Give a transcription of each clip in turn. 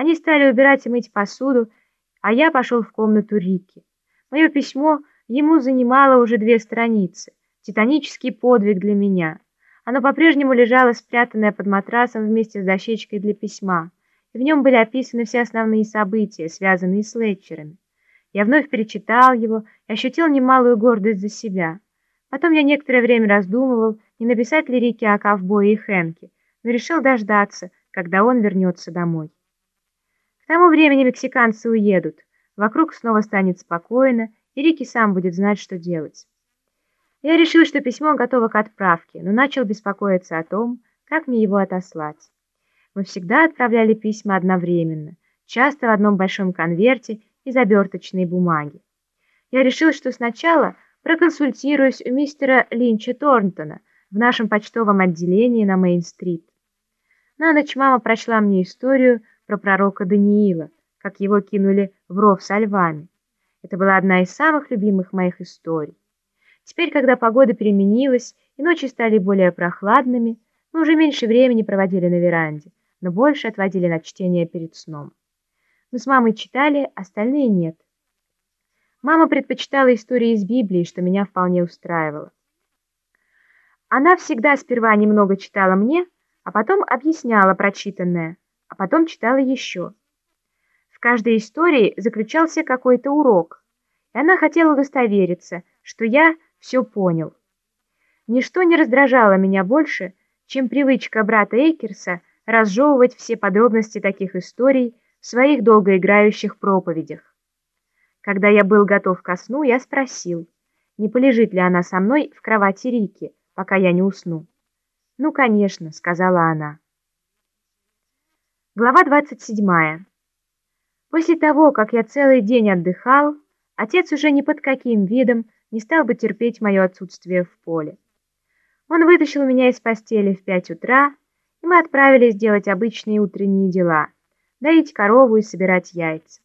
Они стали убирать и мыть посуду, а я пошел в комнату Рики. Мое письмо ему занимало уже две страницы. Титанический подвиг для меня. Оно по-прежнему лежало спрятанное под матрасом вместе с дощечкой для письма, и в нем были описаны все основные события, связанные с Летчерами. Я вновь перечитал его и ощутил немалую гордость за себя. Потом я некоторое время раздумывал, не написать ли Рике о ковбое и Хэнке, но решил дождаться, когда он вернется домой. Тому времени мексиканцы уедут, вокруг снова станет спокойно, и Рики сам будет знать, что делать. Я решил, что письмо готово к отправке, но начал беспокоиться о том, как мне его отослать. Мы всегда отправляли письма одновременно, часто в одном большом конверте из оберточной бумаги. Я решил, что сначала проконсультируюсь у мистера Линча Торнтона в нашем почтовом отделении на Мейн-стрит. На ночь мама прочла мне историю про пророка Даниила, как его кинули в ров со львами. Это была одна из самых любимых моих историй. Теперь, когда погода переменилась и ночи стали более прохладными, мы уже меньше времени проводили на веранде, но больше отводили на чтение перед сном. Мы с мамой читали, остальные нет. Мама предпочитала истории из Библии, что меня вполне устраивало. Она всегда сперва немного читала мне, а потом объясняла прочитанное, а потом читала еще. В каждой истории заключался какой-то урок, и она хотела удостовериться, что я все понял. Ничто не раздражало меня больше, чем привычка брата Эйкерса разжевывать все подробности таких историй в своих долгоиграющих проповедях. Когда я был готов ко сну, я спросил, не полежит ли она со мной в кровати Рики, пока я не усну. «Ну, конечно», — сказала она. Глава 27. После того, как я целый день отдыхал, отец уже ни под каким видом не стал бы терпеть мое отсутствие в поле. Он вытащил меня из постели в пять утра, и мы отправились делать обычные утренние дела — доить корову и собирать яйца.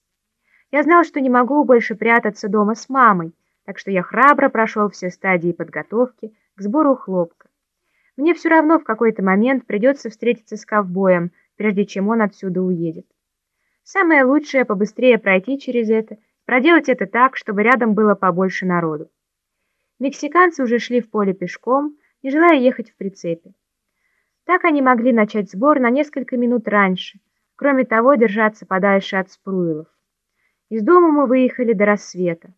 Я знал, что не могу больше прятаться дома с мамой, так что я храбро прошел все стадии подготовки к сбору хлопка. Мне все равно в какой-то момент придется встретиться с ковбоем, прежде чем он отсюда уедет. Самое лучшее — побыстрее пройти через это, проделать это так, чтобы рядом было побольше народу. Мексиканцы уже шли в поле пешком, не желая ехать в прицепе. Так они могли начать сбор на несколько минут раньше, кроме того, держаться подальше от Спруилов. Из дома мы выехали до рассвета.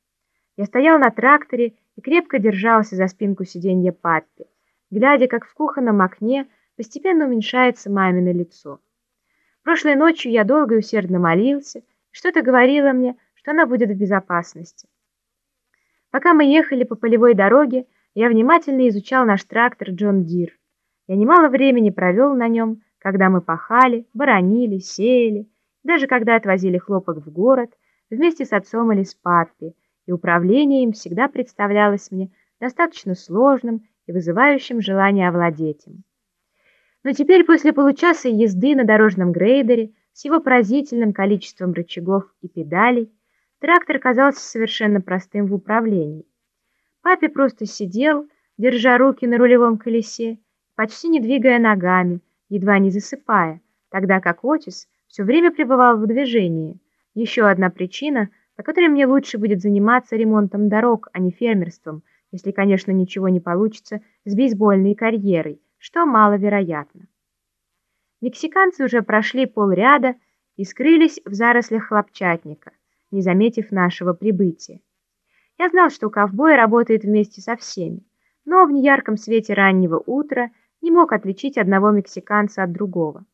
Я стоял на тракторе и крепко держался за спинку сиденья Паппи, глядя, как в кухонном окне постепенно уменьшается мамино лицо. Прошлой ночью я долго и усердно молился, что-то говорило мне, что она будет в безопасности. Пока мы ехали по полевой дороге, я внимательно изучал наш трактор Джон Дир. Я немало времени провел на нем, когда мы пахали, боронили, сеяли, даже когда отвозили хлопок в город вместе с отцом или с папой, и управление им всегда представлялось мне достаточно сложным и вызывающим желание овладеть им. Но теперь, после получаса езды на дорожном грейдере с его поразительным количеством рычагов и педалей, Трактор казался совершенно простым в управлении. Папе просто сидел, держа руки на рулевом колесе, почти не двигая ногами, едва не засыпая, тогда как Отис все время пребывал в движении. Еще одна причина, по которой мне лучше будет заниматься ремонтом дорог, а не фермерством, если, конечно, ничего не получится с бейсбольной карьерой, что маловероятно. Мексиканцы уже прошли полряда и скрылись в зарослях хлопчатника не заметив нашего прибытия. Я знал, что ковбой работает вместе со всеми, но в неярком свете раннего утра не мог отличить одного мексиканца от другого.